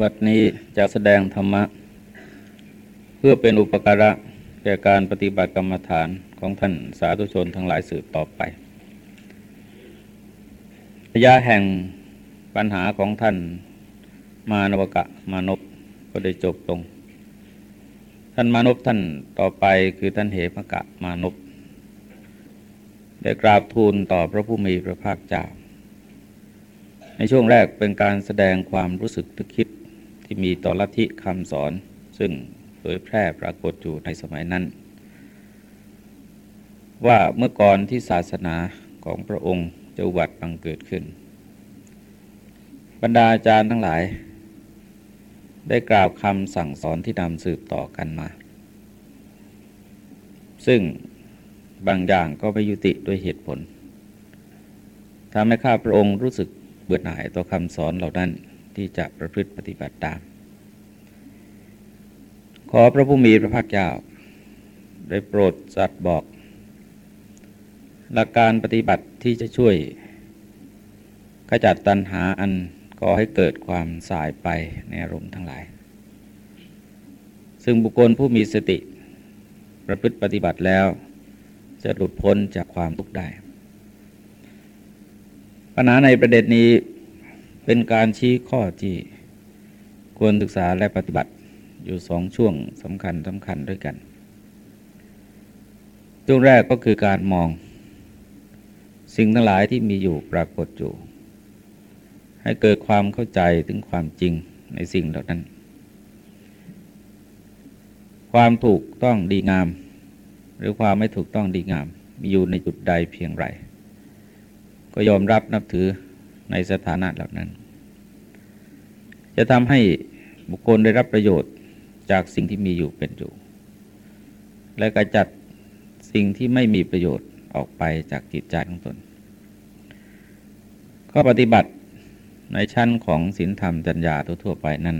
บัดนี้จะแสดงธรรมะ เพื่อเป็นอุปการะแก่การปฏิบัติกรรมฐานของท่านสาธุชนทั้งหลายสืบต่อไประยะแห่งปัญหาของท่านมานวกะมานพก็ได้จบลง ท่านมานพท่านต่อไปคือท่านเหมกะมานพได้กราบทูลต่อพระผู้มีพระภาคเจ้าในช่วงแรกเป็นการแสดงความรู้สึกทึกคิด ที่มีต่อลัทธิคำสอน ซึ่งเผยแพร่ปรากฏอยู่ในสมัยนั้น ว่าเมื่อก่อนที่ศาสนาของพระองค์จะอุบัติบังเกิดขึ้น บรรดาอาจารย์ทั้งหลาย ได้กล่าวคำสั่งสอนที่นำสืบต่อกันมา ซึ่งบางอย่างก็ไปยุติด้วยเหตุผลทำให้ข้าพระองค์รู้สึกเบื่อหน่ายต่อคำสอนเหล่านั้น ที่จะประพฤติปฏิบัติตาม ขอพระผู้มีพระภาคเจ้า ได้โปรดจัดบอก หลักการปฏิบัติที่จะช่วย ขจัดตัณหาอันก่อให้เกิดความสายไปในอารมณ์ทั้งหลาย ซึ่งบุคคลผู้มีสติประพฤติปฏิบัติแล้วจะหลุดพ้นจากความทุกข์ได้ ปัญหาในประเด็นนี้ เป็นการชี้ข้อที่ควรศึกษาและปฏิบัติอยู่สองช่วงสำคัญสำคัญด้วยกันช่วงแรกก็คือการมอง สิ่งทั้งหลายที่มีอยู่ปรากฏอยู่ ให้เกิดความเข้าใจถึงความจริงในสิ่งเหล่านั้น ความถูกต้องดีงาม หรือความไม่ถูกต้องดีงาม มีอยู่ในจุดใดเพียงไร ก็ยอมรับนับถือ ในสถานะเหล่านั้น จะทำให้บุคคลได้รับประโยชน์จากสิ่งที่มีอยู่เป็นอยู่ และกระจัดสิ่งที่ไม่มีประโยชน์ออกไปจากจิตใจของตน ข้อปฏิบัติในชั้นของศีลธรรมจัญญาทั่วไปนั้น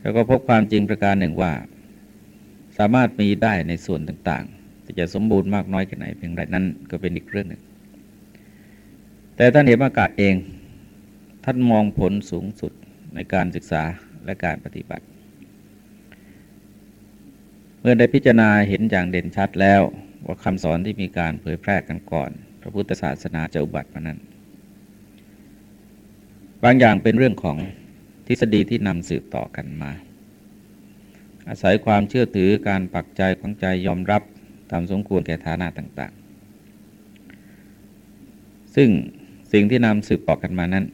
แล้วก็พบความจริงประการหนึ่งว่า สามารถมีได้ในส่วนต่างๆจะสมบูรณ์มากน้อยแค่ไหนเพียงไรนั้นก็เป็นอีกเรื่องหนึ่ง แต่ท่านเห็นอากาศเอง ท่านมองผลสูงสุดในการศึกษาและการปฏิบัติ เมื่อได้พิจารณาเห็นอย่างเด่นชัดแล้ว ว่าคำสอนที่มีการเผยแพร่กันก่อน พระพุทธศาสนาจะอุบัติมานั้น บางอย่างเป็นเรื่องของทฤษฎีที่นำสืบต่อกันมา อาศัยความเชื่อถือการปักใจของใจยอมรับตามสมควรแก่ฐานะต่าง ๆ ซึ่ง สิ่งที่นำสืบต่อกันมานั้น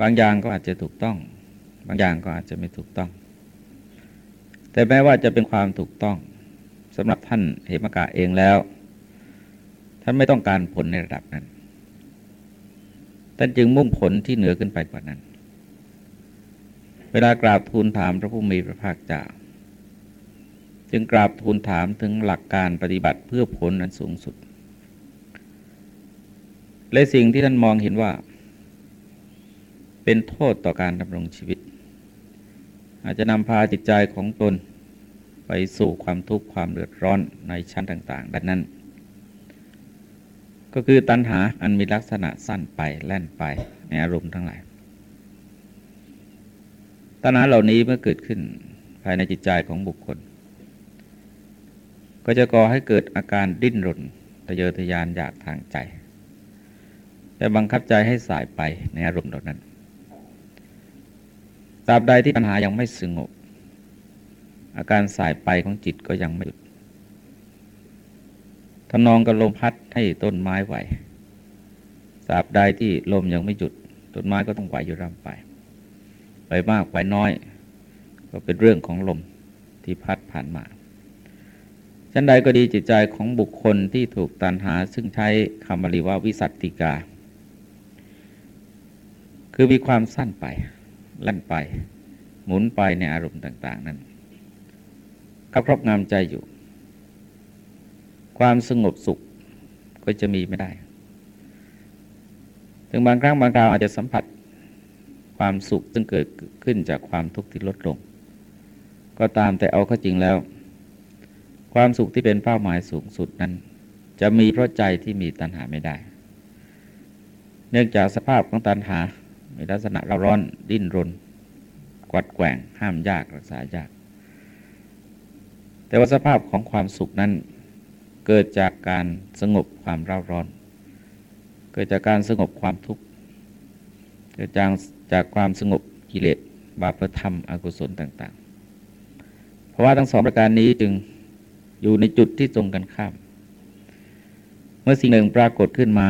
บางอย่างก็อาจจะถูกต้อง บางอย่างก็อาจจะไม่ถูกต้อง แต่แม้ว่าจะเป็นความถูกต้องสำหรับท่านเหมกะเองแล้ว ท่านไม่ต้องการผลในระดับนั้น ท่านจึงมุ่งผลที่เหนือขึ้นไปกว่านั้น เวลากราบทูลถามพระผู้มีพระภาคเจ้าจึงกราบทูลถามถึงหลักการปฏิบัติเพื่อผลนั้นสูงสุด และสิ่งที่ท่านมองเห็นว่า เป็นโทษต่อการดำรงชีวิต อาจจะนำพาจิตใจของตน ไปสู่ความทุกข์ความเดือดร้อนในชั้นต่างๆ ดังนั้น ก็คือตัณหาอันมีลักษณะสั้นไปแล่นไปในอารมณ์ทั้งหลายตัณหาเหล่านี้เมื่อเกิดขึ้นภายในจิตใจของบุคคล ก็จะก่อให้เกิดอาการดิ้นรนทะเยอทะยานอยากทางใจ แต่บังคับใจให้สายไปในอารมณ์เหล่านั้นตราบใดที่ปัญหายังไม่สงบ อาการสายไปของจิตก็ยังไม่หยุดทำนองกับลมพัดให้ต้นไม้ไหวตราบใดที่ลมยังไม่หยุด ต้นไม้ก็ต้องไหวอยู่ร่ำไปไปมากไปน้อย ก็เป็นเรื่องของลมที่พัดผ่านมาชั้นใดก็ดีจิตใจของบุคคลที่ถูกตันหาซึ่งใช้คำบาลีว่าวิสัตติกา คือมีความสั้นไปลั่นไป หมุนไปในอารมณ์ต่าง ๆ นั้นขับครอบงำใจอยู่ ความสงบสุขก็จะมีไม่ได้ ถึงบางครั้งบางคราวอาจจะสัมผัสความสุขซึ่งเกิดขึ้นจากความทุกข์ที่ลดลง ก็ตามแต่เอาเข้าจริงแล้ว ความสุขที่เป็นเป้าหมายสูงสุดนั้น จะมีเพราะใจที่มีตัณหาไม่ได้ เนื่องจากสภาพของตัณหา มีลักษณะเราร้อนดิ้นรน กวัดแกว่งห้ามยากรักษายาก แต่ว่าสภาพของความสุขนั้น เกิดจากการสงบความเร่าร้อน เกิดจากการสงบความทุกข์เกิดจากจากความสงบกิเลสบาปธรรมอกุศลต่าง ๆ เพราะว่าทั้งสองประการนี้จึงอยู่ในจุดที่ตรงกันข้าม เมื่อสิ่งหนึ่งปรากฏขึ้นมา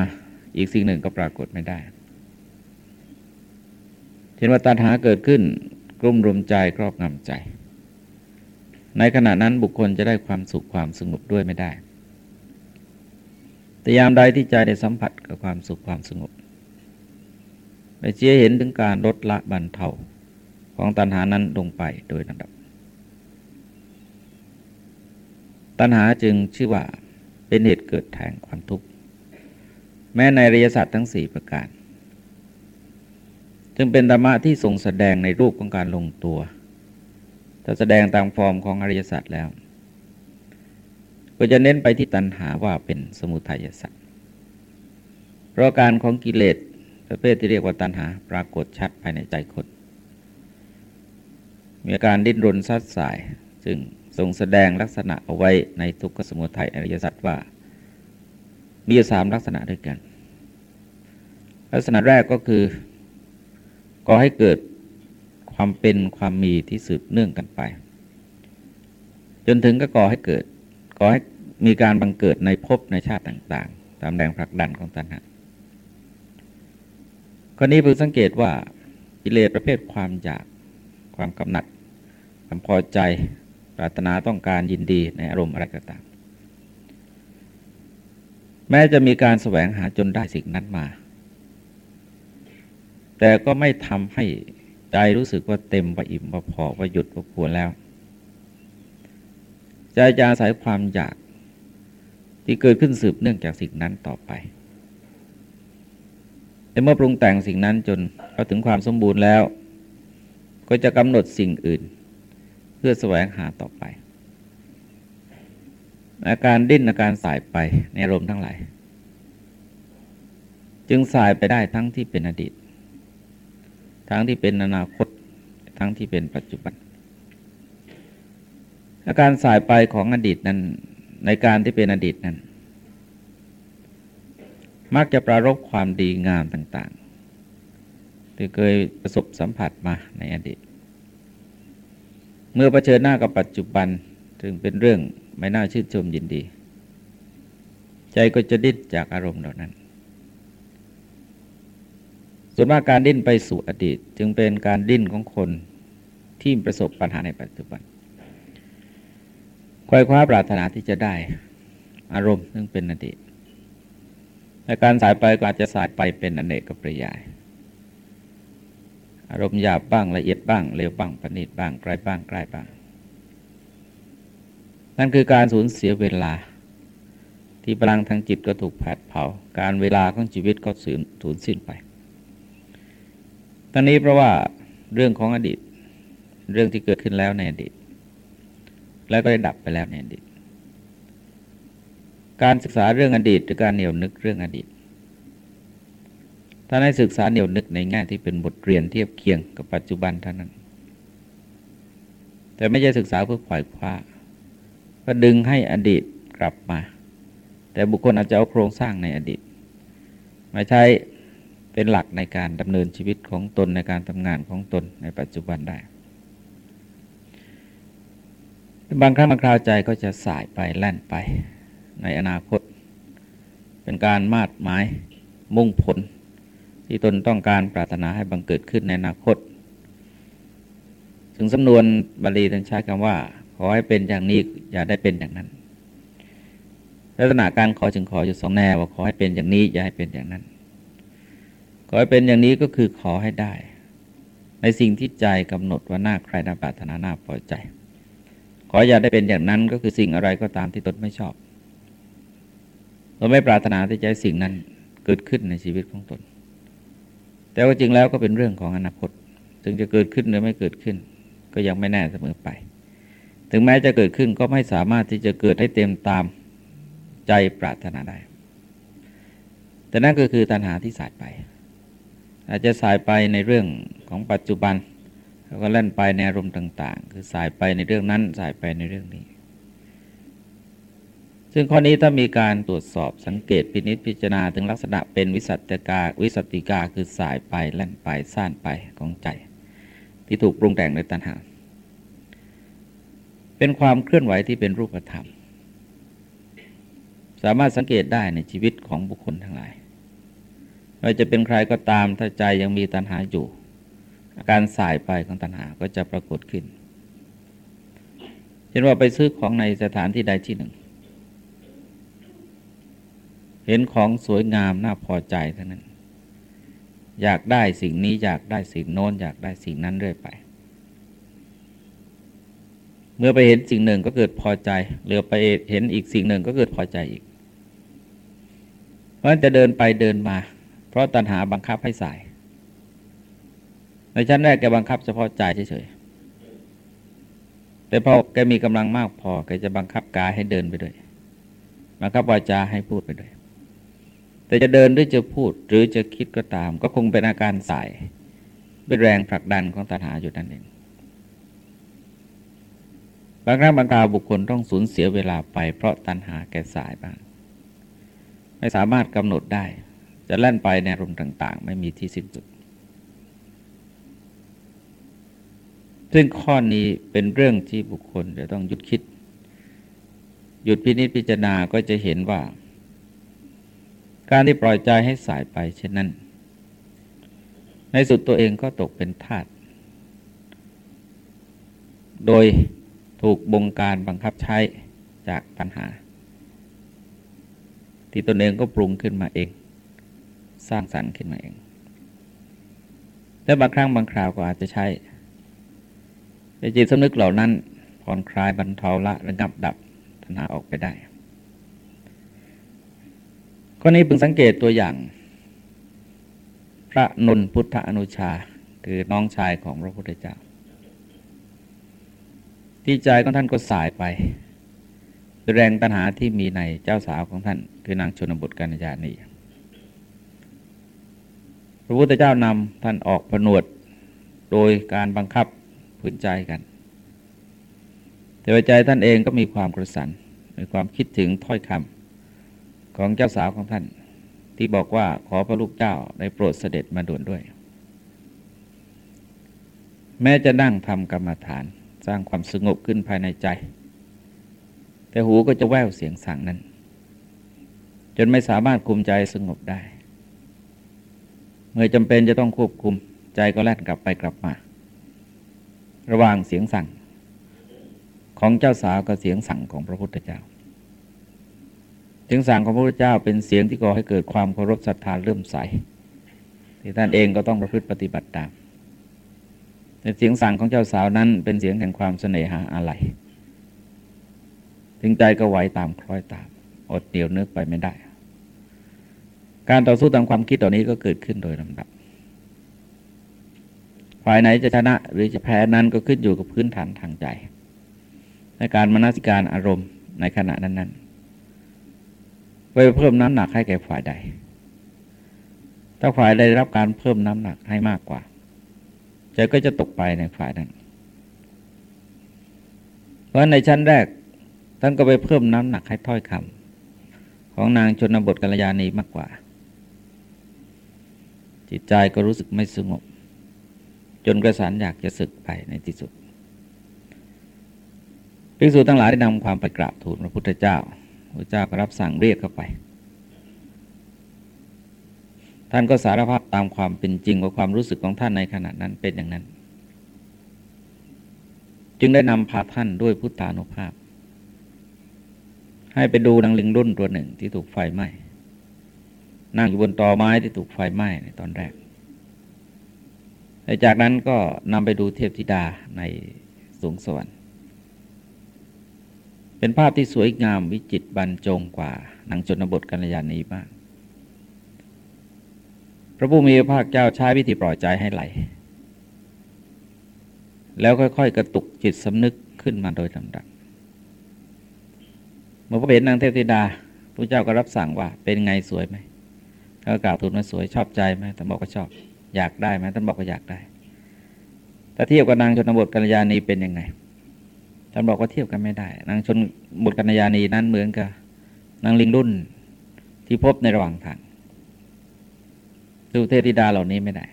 อีกสิ่งหนึ่งก็ปรากฏไม่ได้ เห็นว่าตัณหาเกิดขึ้นกลุ่มรวมใจครอบงำใจ ในขณะนั้นบุคคลจะได้ความสุขความสงบด้วยไม่ได้ แต่ยามใดที่ใจได้สัมผัสกับความสุขความสงบได้เชี่ยเห็นถึงการลดละบรรเทาของตัณหานั้นลงไปโดยลำดับ ตัณหาจึงชื่อว่าเป็นเหตุเกิดแห่งความทุกข์ แม้ในริยสัจทั้งสี่ประการ จึงเป็นธรรมะที่ทรงแสดงในรูปของการลงตัวถ้าแสดงตามฟอร์มของอริยสัจแล้ว ก็จะเน้นไปที่ตัณหาว่าเป็นสมุทัยสัจเพราะการของกิเลสประเภทที่เรียกว่าตัณหา ปรากฏชัดภายในใจคนมีอาการดิ้นรนซัดสาย ซึ่งทรงแสดงลักษณะเอาไว้ในทุกขสมุทัยอริยสัจว่า มีสามลักษณะด้วยกัน ลักษณะแรกก็คือ ก่อให้เกิดความเป็นความมีที่สืบเนื่องกันไป จนถึงก็ก่อให้เกิดก่อให้มีการบังเกิดในภพในชาติต่าง ๆ ตามแรงผลักดันของตัณหาข้อนี้เพิ่งสังเกตว่ากิเลสประเภทความอยากความกำหนัดความพอใจปรารถนาต้องการยินดีในอารมณ์อะไรก็ตาม แม้จะมีการแสวงหาจนได้สิ่งนั้นมา แต่ก็ไม่ทำให้ใจรู้สึกว่าเต็มว่าอิ่มว่าพอว่าหยุดว่าควรแล้วใจจะอาศัยความอยากที่เกิดขึ้นสืบเนื่องจากสิ่งนั้นต่อไปแต่เมื่อปรุงแต่งสิ่งนั้นจนเข้าถึงความสมบูรณ์แล้ว ก็จะกำหนดสิ่งอื่น เพื่อแสวงหาต่อไป อาการดิ้นอาการสายไปในอารมณ์ทั้งหลาย จึงสายไปได้ทั้งที่เป็นอดีต ทั้งที่เป็นอนาคต ทั้งที่เป็นปัจจุบัน อาการสายไปของอดีตนั้น ในการที่เป็นอดีตนั้น มักจะปรารบความดีงามต่างๆ ที่เคยประสบสัมผัสมาในอดีต เมื่อเผชิญหน้ากับปัจจุบันถึงเป็นเรื่องไม่น่าชื่นชมยินดี ใจก็จะดิ้นจากอารมณ์เหล่านั้น ส่วนมากการดิ้นไปสู่อดีต จึงเป็นการดิ้นของคนที่ประสบปัญหาในปัจจุบันควยคว้าปรารถนาที่จะได้ อารมณ์ซึ่งเป็นอดีตและการสายไปก็อาจจะสายไปเป็นอเนกกับปริยาย อารมณ์หยาบบ้างละเอียดบ้างเร็วบ้างประณีตบ้างไกลบ้างใกล้บ้าง นั่นคือการสูญเสียเวลา ที่พลังทางจิตก็ถูกแผดเผา การเวลาของชีวิตก็สูญสูญสิ้นไป ตอนนี้เพราะว่าเรื่องของอดีต เรื่องที่เกิดขึ้นแล้วในอดีต แล้วก็ได้ดับไปแล้วในอดีต การศึกษาเรื่องอดีตหรือการเหนียวนึกเรื่องอดีต ถ้าให้ศึกษาเหนียวนึกในแง่ที่เป็นบทเรียนเทียบเคียงกับปัจจุบันเท่านั้น แต่ไม่ใช่ศึกษาเพื่อปล่อยคว้าก็ดึงให้อดีตกลับมา แต่บุคคลอาจจะเอาโครงสร้างในอดีตมาใช้ เป็นหลักในการดำเนินชีวิตของตนในการทำงานของตนในปัจจุบันได้ บางครั้งบางคราวใจก็จะสายไปแล่นไปในอนาคต เป็นการมาดหมายมุ่งผล ที่ตนต้องการปรารถนาให้บังเกิดขึ้นในอนาคต ถึงสำนวนบาลีท่านใช้คำว่า ขอให้เป็นอย่างนี้อย่าได้เป็นอย่างนั้นลักษณะการขอจึงขออยู่สองแนวว่าขอให้เป็นอย่างนี้อย่าให้เป็นอย่างนั้น ขอให้เป็นอย่างนี้ก็คือขอให้ได้ ในสิ่งที่ใจกำหนดว่าน่าใครน่าปรารถนาน่าพอใจ ขออย่าได้เป็นอย่างนั้นก็คือสิ่งอะไรก็ตามที่ตนไม่ชอบเราไม่ปรารถนาที่จะสิ่งนั้นเกิดขึ้นในชีวิตของตน แต่ว่าจริงแล้วก็เป็นเรื่องของอนาคต ถึงจะเกิดขึ้นหรือไม่เกิดขึ้น ก็ยังไม่แน่เสมอไป ถึงแม้จะเกิดขึ้นก็ไม่สามารถที่จะเกิดให้เต็มตามใจปรารถนาได้ แต่นั่นก็คือตัณหาที่สายไป อาจจะสายไปในเรื่องของปัจจุบัน แล้วก็เล่นไปในอารมณ์ต่าง ๆ คือสายไปในเรื่องนั้นสายไปในเรื่องนี้ ซึ่งข้อนี้ถ้ามีการตรวจสอบสังเกตพินิจพิจารณาถึงลักษณะเป็นวิสัตกาวิสัติกาคือสายไปเล่นไปซ่านไปของใจ ที่ถูกปรุงแต่งโดยตัณหา เป็นความเคลื่อนไหวที่เป็นรูปธรรม สามารถสังเกตได้ในชีวิตของบุคคลทั้งหลาย ไม่ว่าจะเป็นใครก็ตามถ้าใจยังมีตัณหาอยู่อาการสายไปของตัณหาก็จะปรากฏขึ้นเช่นว่าไปซื้อของในสถานที่ใดที่หนึ่ง เห็นของสวยงามน่าพอใจเท่านั้น อยากได้สิ่งนี้อยากได้สิ่งโน้นอยากได้สิ่งนั้นเรื่อยไป เมื่อไปเห็นสิ่งหนึ่งก็เกิดพอใจเหลือไปเห็นอีกสิ่งหนึ่งก็เกิดพอใจอีก เพราะฉะนั้นจะเดินไปเดินมา เพราะตัณหาบังคับให้สายในชั้นแรกแกบังคับเฉพาะใจเฉยๆ แต่พอแกมีกำลังมากพอแกจะบังคับกายให้เดินไปด้วย บังคับวาจาให้พูดไปด้วย แต่จะเดินหรือจะพูดหรือจะคิดก็ตาม ก็คงเป็นอาการสายเป็นแรงผลักดันของตัณหาอยู่นั่นเองบางครั้งบางคราวบุคคลต้องสูญเสียเวลาไปเพราะตัณหาแก่สายบ้าง ไม่สามารถกำหนดได้ จะแล่นไปในอารมณ์ต่าง ๆ ไม่มีที่สิ้นสุด ซึ่งข้อนี้เป็นเรื่องที่บุคคลจะต้องหยุดคิด หยุดพินิจพิจารณาก็จะเห็นว่า การที่ปล่อยใจให้สายไปเช่นนั้น ในสุดตัวเองก็ตกเป็นทาสโดยถูกบงการบังคับใช้จากปัญหา ที่ตนเองก็ปรุงขึ้นมาเอง สร้างสรรค์ขึ้นมาเอง และบางครั้งบางคราวก็อาจจะใช้แต่จิตสำนึกเหล่านั้นผ่อนคลายบรรเทาละระงับดับตัณหาออกไปได้ข้อนี้เพึงสังเกตตัวอย่าง พระนนพุทธอนุชาคือน้องชายของพระพุทธเจ้า ที่ใจของท่านก็สายไปแรงตัณหาที่มีในเจ้าสาวของท่าน คือนางชนบทกัญญาณี พระพุทธเจ้านำท่านออกผนวดโดยการบังคับฝืนใจกัน แต่ใจท่านเองก็มีความกระสันมีความคิดถึงถ้อยคำของเจ้าสาวของท่าน ที่บอกว่าขอพระลูกเจ้าได้โปรดเสด็จมาด่วนด้วย แม้จะนั่งทำกรรมฐานสร้างความสงบขึ้นภายในใจ แต่หูก็จะแววเสียงสั่งนั้น จนไม่สามารถคุมใจสงบได้ เมื่อจำเป็นจะต้องควบคุมใจก็แล่นกลับไปกลับมา ระหว่างเสียงสั่งของเจ้าสาวกับเสียงสั่งของพระพุทธเจ้า เสียงสั่งของพระพุทธเจ้าเป็นเสียงที่ก่อให้เกิดความเคารพศรัทธาเริ่มใสที่ท่านเองก็ต้องประพฤติปฏิบัติตามแต่เสียงสั่งของเจ้าสาวนั้น เป็นเสียงแห่งความเสน่หาอะไรถึงใจก็ไหวตามคล้อยตาม อดเดียวนึกไปไม่ได้ การต่อสู้ตามความคิดต่อนี้ก็เกิดขึ้นโดยลำดับ ฝ่ายไหนจะชนะหรือจะแพ้นั้นก็ขึ้นอยู่กับพื้นฐานทางใจ ในการมนสิการอารมณ์ในขณะนั้นๆไปเพิ่มน้ำหนักให้แก่ฝ่ายใด ถ้าฝ่ายใดรับการเพิ่มน้ำหนักให้มากกว่าใจก็จะตกไปในฝ่ายนั้น เพราะในชั้นแรกท่านก็ไปเพิ่มน้ำหนักให้ถ้อยคำของนางชนบทกัลยาณีมากกว่า จิตใจก็รู้สึกไม่สงบ จนกระสันอยากจะศึกไปในที่สุดภิกษุทั้งหลายได้นำความไปกราบทูลพระพุทธเจ้า พระเจ้าก็รับสั่งเรียกเข้าไป ท่านก็สารภาพตามความเป็นจริงว่าความรู้สึกของท่านในขณะนั้นเป็นอย่างนั้น จึงได้นำพาท่านด้วยพุทธานุภาพ ให้ไปดูนางลิงรุ่นตัวหนึ่งที่ถูกไฟไหม้ นั่งอยู่บนตอไม้ที่ถูกไฟไหม้ในตอนแรกจากนั้นก็นำไปดูเทพธิดาในสูงสวรรค์เป็นภาพที่สวยงามวิจิตรบรรจงกว่าหนังจนบทกัญญาณีมาก พระผู้มีพระภาคเจ้าใช้วิธีปล่อยใจให้ไหล แล้วค่อยๆ กระตุกจิตสำนึกขึ้นมาโดยลำดับเมื่อพระเห็นนางเทพธิดาพระเจ้าก็รับสั่งว่าเป็นไงสวยไหม เขากล่าวทูลว่าสวยชอบใจไหมแต่บอกว่าชอบ อยากได้ไหมท่านบอกว่าอยากได้ถ้าเทียบกับนางชนบทกัญญาณีเป็นยังไงท่านบอกว่าเทียบกันไม่ได้ นางชนบทกัญญาณีนั้นเหมือนกับนางลิงรุ่นที่พบในระหว่างทางสุเทธิดาเหล่านี้ไม่ได้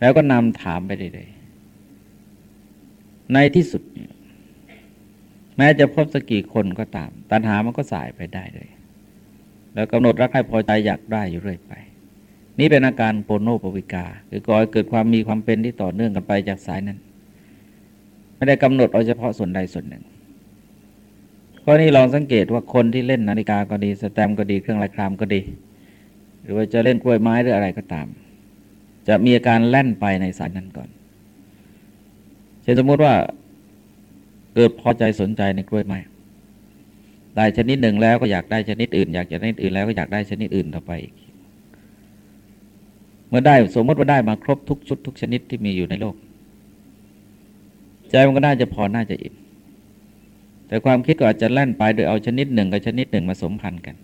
แล้วก็นำถามไปเรื่อยๆในที่สุด แม้จะพบสักกี่คนก็ตาม ตัณหามันก็สายไปได้เลย แล้วกำหนดรักให้พอใจอยากได้อยู่เรื่อยไป นี่เป็นอาการโปโนปวิกา คือก่อให้เกิดความมีความเป็นที่ต่อเนื่องกันไปจากสายนั้น ไม่ได้กำหนดเอาเฉพาะส่วนใดส่วนหนึ่งข้อนี้ลองสังเกตว่าคนที่เล่นนาฬิกาก็ดี สแตมก็ดีเครื่องลายครามก็ดี หรือว่าจะเล่นกล้วยไม้หรืออะไรก็ตาม จะมีอาการแล่นไปในสายนั้นก่อนเช่นสมมติว่าเกิดพอใจสนใจในกล้วยไม้ ได้ชนิดหนึ่งแล้วก็อยากได้ชนิดอื่น อยากจะได้อื่นแล้วก็อยากได้ชนิดอื่นต่อไปอีกเมื่อได้สมมติว่าได้มาครบทุกชุดทุกชนิดที่มีอยู่ในโลก ใจมันก็น่าจะพอน่าจะอิ่มแต่ความคิดก็อาจจะแล่นไปโดยเอาชนิดหนึ่งกับชนิดหนึ่งมาสมพันธ์กัน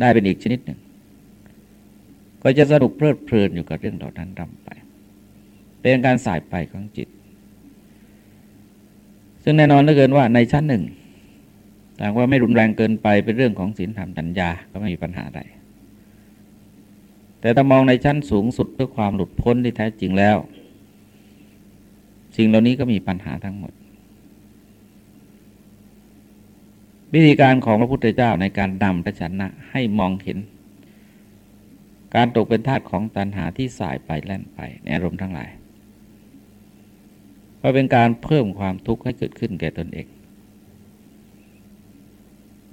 ได้เป็นอีกชนิดหนึ่ง ก็จะสนุกเพลิดเพลินอยู่กับเรื่องเหล่านั้นรำไป เป็นการสายไปของจิต ซึ่งแน่นอนเหลือเกินว่าในชั้นหนึ่ง แต่ว่าไม่รุนแรงเกินไปเป็นเรื่องของศีลธรรมปัญญาก็ไม่มีปัญหาใดแต่ถ้ามองในชั้นสูงสุดเพื่อความหลุดพ้นที่แท้จริงแล้ว สิ่งเหล่านี้ก็มีปัญหาทั้งหมด วิธีการของพระพุทธเจ้าในการนำพระชนะให้มองเห็น การตกเป็นทาสของตัณหาที่สายไปแล่นไปในอารมณ์ทั้งหลายก็เป็นการเพิ่มความทุกข์ให้เกิดขึ้นแก่ตนเอง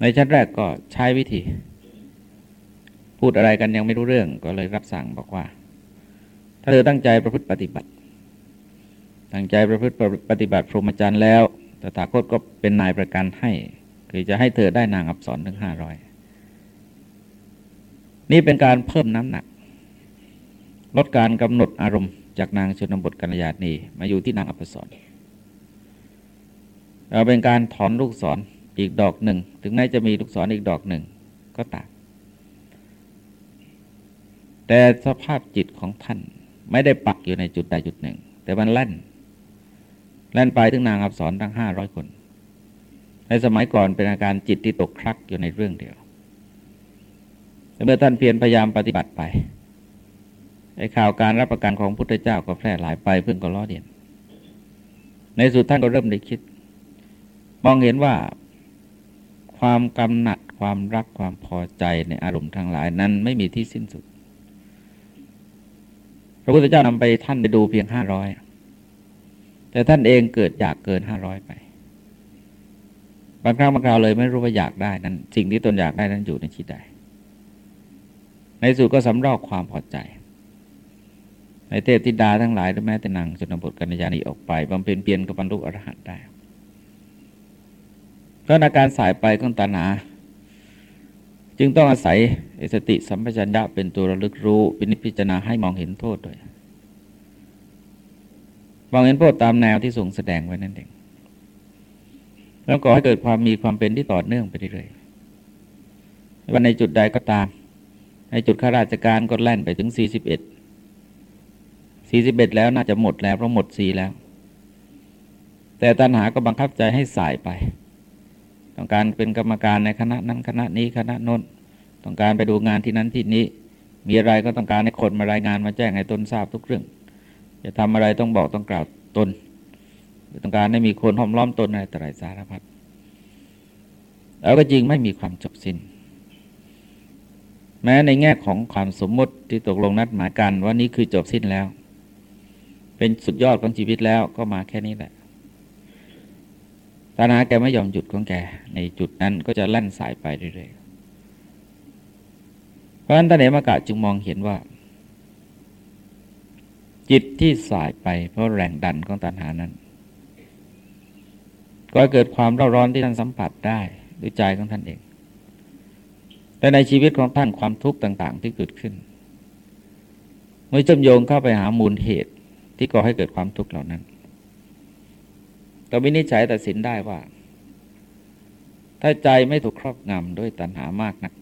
ในชั้นแรกก็ใช้วิธี พูดอะไรกันยังไม่รู้เรื่องก็เลยรับสั่งบอกว่า ถ้าเธอตั้งใจประพฤติปฏิบัติ ตั้งใจประพฤติปฏิบัติพรหมจรรย์แล้วตถาคตก็เป็นนายประกันให้ คือจะให้เธอได้นางอับสรถึงห้าร้อยนี่เป็นการเพิ่มน้ำหนัก ลดการกำหนดอารมณ์จากนางชนบทกัญญาณีมาอยู่ที่นางอับสรเราเป็นการถอนลูกศร อีกดอกหนึ่ง ถึงแม้จะมีลูกศรออีกดอกหนึ่งก็ตามแต่สภาพจิตของท่านไม่ได้ปักอยู่ในจุดใดจุดหนึ่ง แต่มันแล่นแล่นไปถึงนางอับสรทั้งห้าร้อยคน ในสมัยก่อนเป็นอาการจิตที่ตกคลักอยู่ในเรื่องเดียวแต่เมื่อท่านเพียรพยายามปฏิบัติไปไอ้ข่าวการรับประกันของพุทธเจ้าก็แพร่หลายไปเพื่อนก็ล้อเดียนในสุดท่านก็เริ่มได้คิด มองเห็นว่า ความกำหนัดความรักความพอใจในอารมณ์ทั้งหลายนั้นไม่มีที่สิ้นสุด พระพุทธเจ้านำไปท่านไปดูเพียงห้าร้อยแต่ท่านเองเกิดอยากเกินห้าร้อยไป บางครั้งบางคราวเลยไม่รู้ว่าอยากได้นั้น สิ่งที่ตนอยากได้นั้นอยู่ในชีตใดในสุดก็สำรอกความพอใจ ในเทพธิดาทั้งหลายหรือแม้แต่นางชนบทกัญญาณีออกไปบำเพ็ญเพียรกับบรรลุอรหันต์ได้ ก็อาการสายไปของตาหนาจึงต้องอาศัยสติสัมปชัญญะเป็นตัวระลึกรู้ปินิพิจารณาให้มองเห็นโทษด้วย มองเห็นโทษตามแนวที่ทรงแสดงไว้นั่นเอง แล้วก็ให้เกิดความมีความเป็นที่ต่อเนื่องไปเรื่อยๆวันในจุดใดก็ตาม ในจุดข้าราชการก็แล่นไปถึงสี่สิบเอ็ดสี่สิบเอ็ดแล้วน่าจะหมดแล้วเพราะหมดสีแล้ว แต่ตัณหาก็บังคับใจให้สายไป ต้องการเป็นกรรมการในคณะนั้นคณะนี้คณะน้นต้องการไปดูงานที่นั้นที่นี้ มีอะไรก็ต้องการให้คนมารายงานมาแจ้งให้ตนทราบทุกเรื่อง จะทำอะไรต้องบอกต้องกล่าวตนต้องการให้มีคนห้อมล้อมตนอะไรต่ออะไรสารพัดแล้วก็จริงไม่มีความจบสิน้น แม้ในแง่ของความสมมติที่ตกลงนัดหมายกันว่านี้คือจบสิ้นแล้ว เป็นสุดยอดของชีวิตแล้วก็มาแค่นี้แหละ ตานาแกไม่ยอมหยุดของแก ในจุดนั้นก็จะลั่นสายไปเรื่อยๆ เพราะฉะนั้นตาเนมากะจึงมองเห็นว่า จิตที่สายไปเพราะแรงดันของตัณหานั้น ก็เกิดความร้อนร้อนที่ท่านสัมผัสได้ด้วยใจของท่านเอง แต่ในชีวิตของท่านความทุกข์ต่าง ๆ ที่เกิดขึ้น เมื่อจำโยงเข้าไปหามูลเหตุที่ก่อให้เกิดความทุกข์เหล่านั้น ก็วินิจฉัยตัดสินได้ว่า ถ้าใจไม่ถูกครอบงำด้วยตัณหามากนัก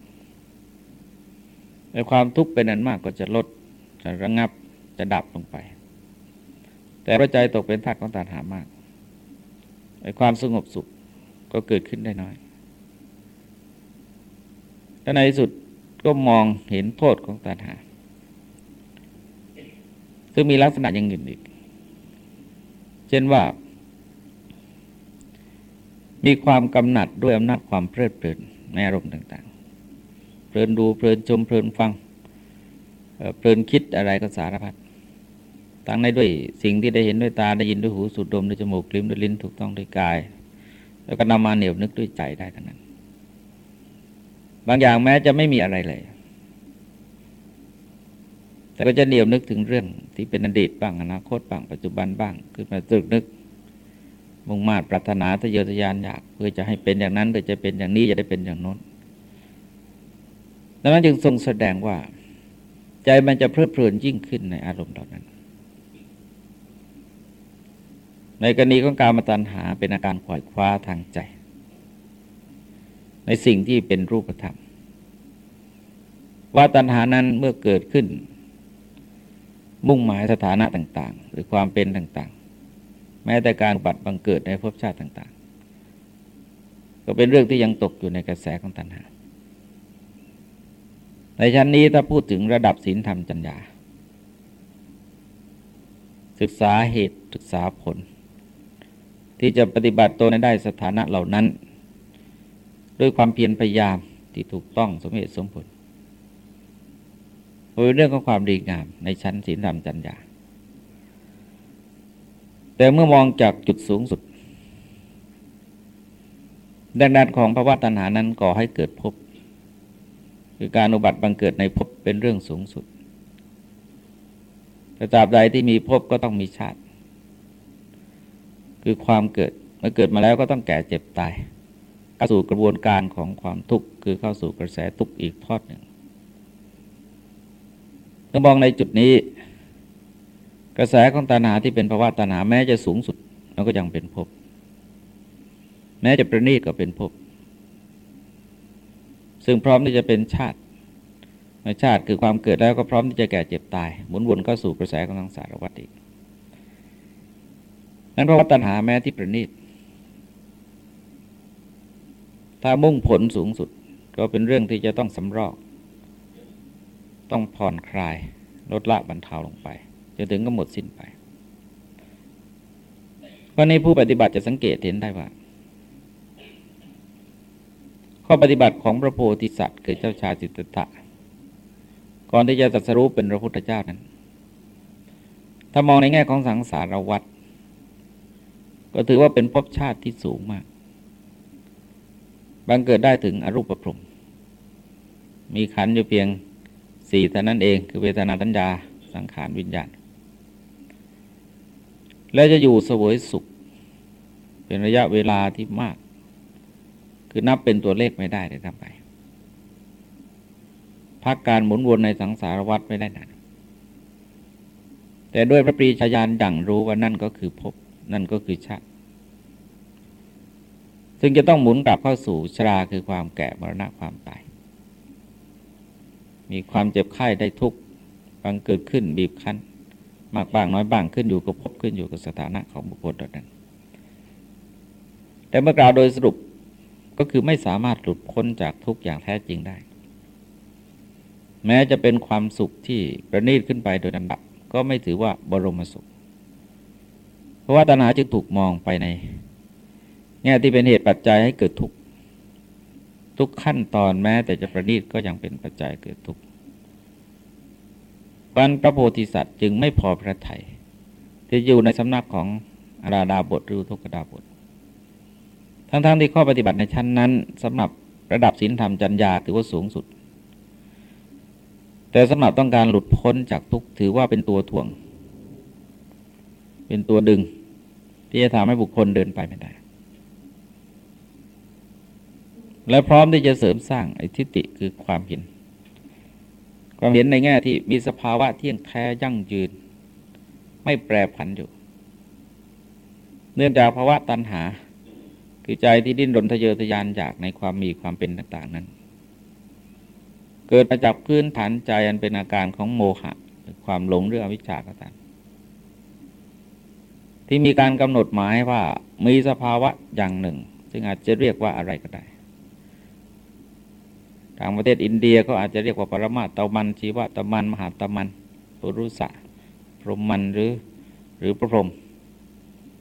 ในความทุกข์เป็นอันมากก็จะลด จะระงับจะดับลงไป แต่พระใจตกเป็นทาสของตัณหามากไอ้ความสงบสุขก็เกิดขึ้นได้น้อยและในที่สุดก็มองเห็นโทษของตัณหา ซึ่งมีลักษณะอย่างอื่นอีก เช่นว่า มีความกำหนัดด้วยอำนาจความเพลิดเพลินในอารมณ์ต่างๆ เพลินดูเพลินชมเพลินฟังเพลินคิดอะไรก็สารพัดตั้งในด้วยสิ่งที่ได้เห็นด้วยตาได้ยินด้วยหูสูดดมด้วยจมูกลิ้มด้วยลิ้นถูกต้องด้วยกาย แล้วก็นำมาเหนียวนึกด้วยใจได้ทั้งนั้น บางอย่างแม้จะไม่มีอะไรเลย แต่ก็จะเหนียวนึกถึงเรื่องที่เป็นอดีตบ้างอนาคตบ้างปัจจุบันบ้างขึ้นมาตรึกนึก มุ่งมา่ปรารถนาทะเยอทะยานอยากเพื่อจะให้เป็นอย่างนั้นเพื่อจะเป็นอย่างนี้จะได้เป็นอย่างน้นดังนั้นจึงทรงแสดงว่า ใจมันจะเพลิดเพลินยิ่งขึ้นในอารมณ์เหล่านั้น ในกรณีของการมาตัญหาเป็นอาการขวายคว้าทางใจ ในสิ่งที่เป็นรูปธรรม ว่าตัณหานั้นเมื่อเกิดขึ้น มุ่งหมายสถานะต่าง ๆ หรือความเป็นต่างๆ แม้แต่การบัตรบังเกิดในภพชาติต่าง ๆ ก็เป็นเรื่องที่ยังตกอยู่ในกระแสของตัณหา ในชั้นนี้ถ้าพูดถึงระดับศีลธรรมจัญญา ศึกษาเหตุศึกษาผล ที่จะปฏิบัติตนได้สถานะเหล่านั้น ด้วยความเพียรพยายามที่ถูกต้องสมเหตุสมผลเป็นเรื่องของความดีงามในชั้นศีลธรรมจัญญา แต่เมื่อมองจากจุดสูงสุด ดังนั้นของภาวะตัณหานั้นก่อให้เกิดภพคือการอุบัติบังเกิดในภพเป็นเรื่องสูงสุด แต่ตราบใดที่มีภพก็ต้องมีชาติ คือความเกิดเมื่อเกิดมาแล้วก็ต้องแก่เจ็บตายเข้าสู่กระบวนการของความทุกข์คือเข้าสู่กระแสทุกข์อีกทอดหนึ่งถ้ามองในจุดนี้ กระแสของตานาที่เป็นภาวะตานาแม้จะสูงสุดมันก็ยังเป็นภพแม้จะประณีตก็เป็นภพซึ่งพร้อมที่จะเป็นชาติชาติคือความเกิดแล้วก็พร้อมที่จะแก่เจ็บตายหมุนวนก็สู่กระแสของทางสารวัตรอีกนั้นเพราะว่าตัณหาแม้ที่ประณีตถ้ามุ่งผลสูงสุดก็เป็นเรื่องที่จะต้องสำรอก ต้องผ่อนคลาย ลดละบรรเทาลงไป นถึงก็หมดสิ้นไปวันนี้ผู้ปฏิบัติจะสังเกตเห็นได้ว่า ข้อปฏิบัติของพระโพธิสัตว์คือเจ้าชายสิทธัตะก่อนที่จะตรัสรู้เป็นพระพุทธเจ้านั้น ถ้ามองในแง่ของสังสารวัฏก็ถือว่าเป็นภพชาติที่สูงมาก บังเกิดได้ถึงอรูปภพมีขันอยู่เพียงสี่เท่านั้นเอง คือเวทนาตัญญาสังขารวิญญาณ และจะอยู่สวยสุข เป็นระยะเวลาที่มาก คือนับเป็นตัวเลขไม่ได้เลยทำไปพักการหมุนวนในสังสารวัฏไม่ได้นานแต่ด้วยพระปรีชาญาณดั่งรู้ว่านั่นก็คือภพนั่นก็คือชาติซึ่งจะต้องหมุนกลับเข้าสู่ชราคือความแก่มรณะความตาย มีความเจ็บไข้ได้ทุกข์บางเกิดขึ้นบีบคั้น มากบ้างน้อยบ้างขึ้นอยู่กับพบขึ้นอยู่กับสถานะของบุคคลนั้น แต่เมื่อกล่าวโดยสรุปก็คือไม่สามารถหลุดพ้นจากทุกอย่างแท้จริงได้ แม้จะเป็นความสุขที่ประณีตขึ้นไปโดยลำดับก็ไม่ถือว่าบรมสุข เพราะว่าตัณหาจึงถูกมองไปใน แง่ที่เป็นเหตุปัจจัยให้เกิดทุกข์ทุกขั้นตอนแม้แต่จะประณีตก็ยังเป็นปัจจัยเกิดทุกข์ ปันพระโพธิสัตว์จึงไม่พอพระทยัยที่อยู่ในสำนักของอาราดาบทหรือทุกดาบท ทั้งๆทที่ข้อปฏิบัติในชั้นนั้นสำหรับระดับศีลธรรมจัญญาถือว่าสูงสุด แต่สำหรับต้องการหลุดพ้นจากทุกถือว่าเป็นตัวถ่วง เป็นตัวดึง ที่จะทำให้บุคคลเดินไปไม่ได้ และพร้อมที่จะเสริมสร้างไอ้ทิฏฐิคือความเห็น ความเห็นในแง่ที่มีสภาวะเที่ยงแท้ยั่งยืน ไม่แปรผันอยู่ เนื่องจากภาวะตัณหา คือใจที่ดิ้นรนทะเยอทะยานอยากในความมีความเป็นต่าง ๆ นั้น เกิดมาจากพื้นฐานใจอันเป็นอาการของโมหะความหลงหรืออวิชชาก็ตามที่มีการกำหนดหมายว่ามีสภาวะอย่างหนึ่ง ซึ่งอาจจะเรียกว่าอะไรก็ได้ ทางประเทศอินเดียก็อาจจะเรียกว่าปรมาตามันชีวะตามัน มหาตามันปุรุษะพรหมันหรือหรือพระพรหม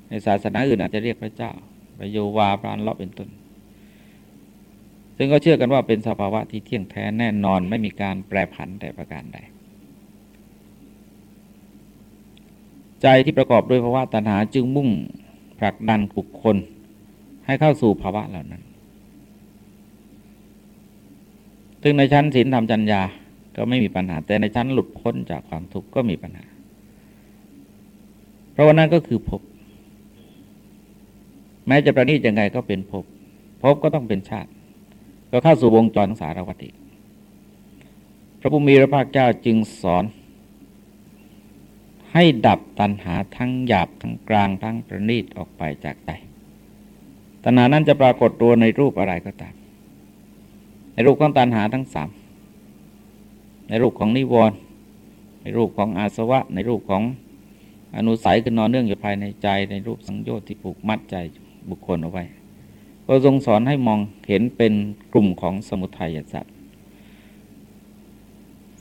ในศาสนาอื่นอาจจะเรียกพระเจ้าประโยวาพระอันเลาะเป็นต้น ซึ่งก็เชื่อกันว่าเป็นสภาวะที่เที่ยงแท้แน่นอนไม่มีการแปรผันแต่ประการใด ใจที่ประกอบด้วยภาวะตัณหาจึงมุ่งผลักดันบุคคลให้เข้าสู่ภาวะเหล่านั้น ซึ่งในชั้นศีลธรรมจัญญาก็ไม่มีปัญหา แต่ในชั้นหลุดพ้นจากความทุกข์ก็มีปัญหา เพราะว่านั่นก็คือภพแม้จะประณีตยังไงก็เป็นภพภพก็ต้องเป็นชาติ ก็เข้าสู่วงจรสารวัตรพระผู้มีพระภาคเจ้าจึงสอน ให้ดับตัณหาทั้งหยาบทั้งกลางทั้งประณีตออกไปจากใจตัณหานั้นจะปรากฏตัวในรูปอะไรก็ตาม รูปของตัณหาทั้งสามในรูปของนิวรณ์ในรูปของอาสวะ ในรูปของอนุสัยคือนอนเนื่องอยู่ภายในใจ ในรูปสังโยชน์ที่ผูกมัดใจบุคคลเอาไว้ก็ทรงสอนให้มองเห็นเป็นกลุ่มของสมุทัยสัตว์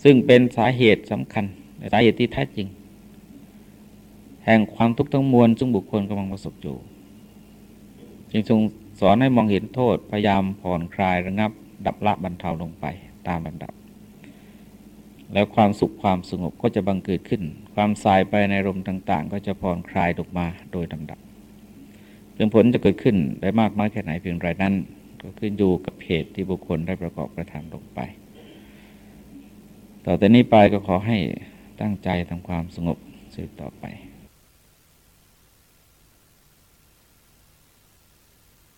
ซึ่งเป็นสาเหตุสำคัญสาเหตุที่แท้จริง แห่งความทุกข์ทั้งมวลซึ่งบุคคลกำลังประสบอยู่จึงทรงสอนให้มองเห็นโทษพยายามผ่อนคลายระงับ ดับละบรรเทาลงไปตามลำดับ แล้วความสุขความสงบก็จะบังเกิดขึ้น ความสายไปในลมต่าง ๆ ก็จะผ่อนคลายลงมาโดยลำดับเรื่องผลจะเกิดขึ้นได้มากน้อยแค่ไหนเพียงไรนั้น ก็ขึ้นอยู่กับเหตุที่บุคคลได้ประกอบกระทำลงไป ต่อแต่นี้ไปก็ขอให้ตั้งใจทำความสงบสืบต่อไป